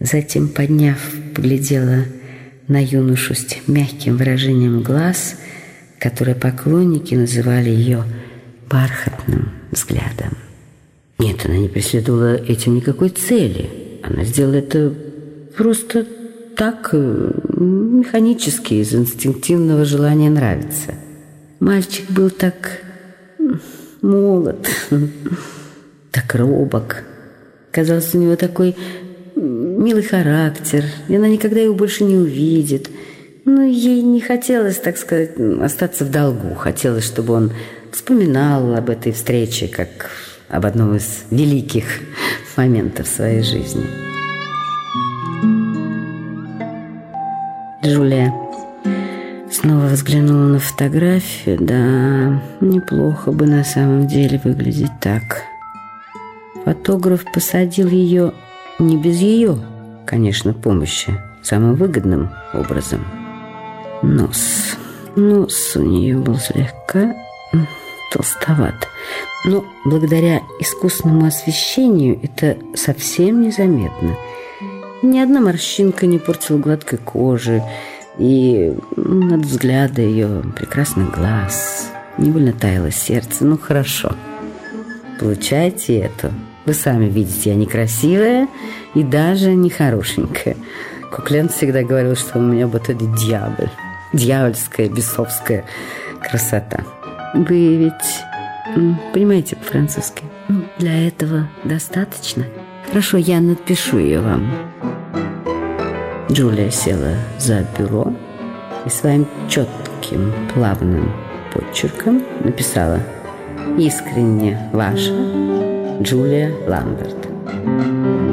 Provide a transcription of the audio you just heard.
Затем, подняв, поглядела на юношу с мягким выражением глаз, которое поклонники называли ее бархатным взглядом. Нет, она не преследовала этим никакой цели. Она сделала это просто так, э, механически, из инстинктивного желания нравиться. Мальчик был так молод, так робок. Казалось, у него такой милый характер, и она никогда его больше не увидит. Но ей не хотелось, так сказать, остаться в долгу. Хотелось, чтобы он вспоминал об этой встрече как об одном из великих моментов своей жизни. Джулия снова взглянула на фотографию. Да, неплохо бы на самом деле выглядеть так. Фотограф посадил ее не без ее, конечно, помощи, самым выгодным образом. Нос. Нос у нее был слегка толстоват. Но благодаря искусному освещению это совсем незаметно. Ни одна морщинка не портила гладкой кожи, и от взгляда ее прекрасных глаз невольно таяло сердце. Ну, хорошо. Получайте это. Вы сами видите, я некрасивая и даже не хорошенькая. Куклен всегда говорил, что у меня вот это дьявол. Дьявольская, бесовская красота. Вы ведь понимаете по-французски? Ну, для этого достаточно. Хорошо, я напишу ее вам. Джулия села за бюро и своим четким, плавным почерком написала «Искренне ваша Джулия Ламберт».